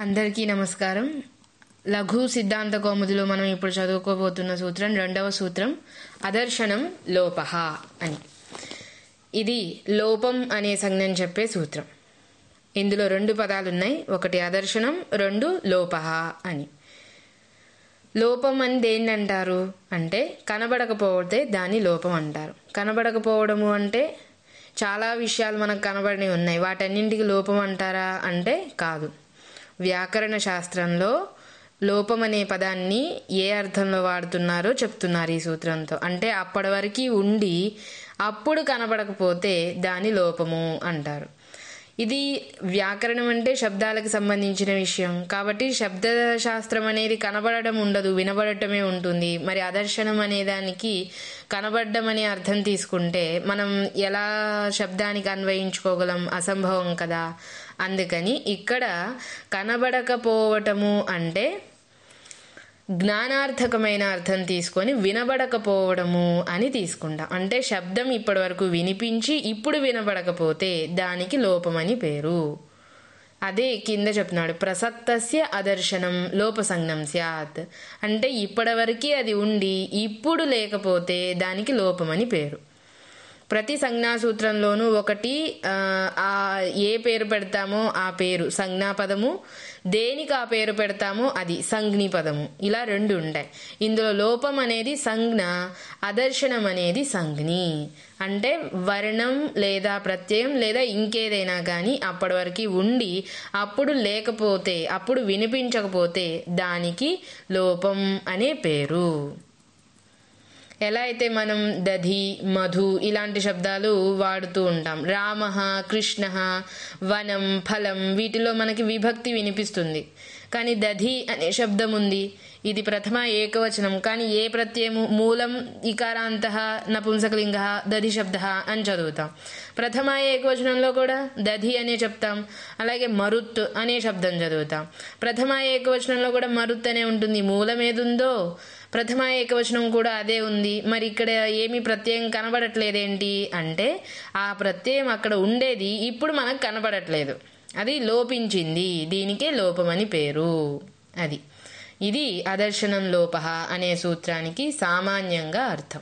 అందరికీ నమస్కారం. లఘు సిద్ధాంత కౌముదిలో మనం ఇప్పుడు చదువుకోబోతున్న సూత్రం రెండవ సూత్రం అదర్శనం లోపహ అని. ఇది లోపం అనే సంజ్ఞని చెప్పే సూత్రం. ఇందులో రెండు పదాలు ఉన్నాయి ఒకటి అదర్శనం రెండు లోపహ అని. లోపం అని దేన్ని అంటారు? అంటే కనబడకపోతే దాన్ని లోపం అంటారు. కనబడకపోవడము అంటే చాలా విషయాలు మనకు కనబడి ఉన్నాయి. వాటన్నింటికి లోపం అంటారా? అంటే కాదు. వ్యాకరణ శాస్త్రంలో లోపం అనే పదాన్ని ఏ అర్థంలో వాడుతున్నారో చెప్తున్నారు ఈ సూత్రంతో. అంటే అప్పటి వరకు ఉండి అప్పుడు కనబడకపోతే దాని లోపము అంటారు. ఇది వ్యాకరణం అంటే శబ్దాలకు సంబంధించిన విషయం. కాబట్టి శబ్ద శాస్త్రం అనేది కనబడడం ఉండదు వినబడటమే ఉంటుంది. మరి అదర్శనం అనే దానికి కనబడడం అనే అర్థం తీసుకుంటే మనం ఎలా శబ్దానికి అన్వయించుకోగలం? అసంభవం కదా. అందుకని ఇక్కడ కనబడకపోవటము అంటే జ్ఞానార్థకమైన అర్థం తీసుకొని వినబడకపోవడము అని తీసుకుంటాం. అంటే శబ్దం ఇప్పటి వరకు వినిపించి ఇప్పుడు వినబడకపోతే దానికి లోపమని పేరు. అదే కింద చెప్తున్నాడు ప్రసక్తస్య అదర్శనం లోపసంజ్ఞం స్యాత్. అంటే ఇప్పటివరకు అది ఉండి ఇప్పుడు లేకపోతే దానికి లోపమని పేరు. ప్రతి సంజ్ఞాసూత్రంలోనూ ఒకటి ఆ ఏ పేరు పెడతామో ఆ పేరు సంజ్ఞాపదము. దేనికి ఆ పేరు పెడతామో అది సంజ్ఞి పదము ఇలా రెండు ఉంటాయి ఇందులో లోపం అనేది సంజ్ఞ అదర్శనం అనేది సంజ్ఞి. అంటే వర్ణం లేదా ప్రత్యయం లేదా ఇంకేదైనా కానీ అప్పటి వరకు ఉండి అప్పుడు లేకపోతే అప్పుడు వినిపించకపోతే దానికి లోపం అనే పేరు. ఎలా అయితే మనం దధి మధు ఇలాంటి శబ్దాలు వాడుతూ ఉంటాం. రామ కృష్ణ వనం ఫలం వీటిలో మనకి విభక్తి వినిపిస్తుంది. కానీ దధి అనే శబ్దం ఉంది ఇది ప్రథమ ఏకవచనం. కానీ ఏ ప్రత్యయము మూలం ఇకారాంత నపుంసకలింగ దధి శబ్ద అని చదువుతాం. ప్రథమ ఏకవచనంలో కూడా దధి అనే చెప్తాం. అలాగే మరుత్ అనే శబ్దం చదువుతాం. ప్రథమ ఏకవచనంలో కూడా మరుత్ అనే ఉంటుంది. మూలం ఏదుందో ప్రథమ ఏకవచనం కూడా అదే ఉంది. మరి ఇక్కడ ఏమి ప్రత్యయం కనబడట్లేదేంటి? అంటే ఆ ప్రత్యయం అక్కడ ఉండేది. ఇప్పుడు మనకు కనబడట్లేదు. అది లోపించింది. దీనికే లోపమని పేరు. అది. ఇది అదర్శనం లోప అనే సూత్రానికి సామాన్యంగా అర్థం.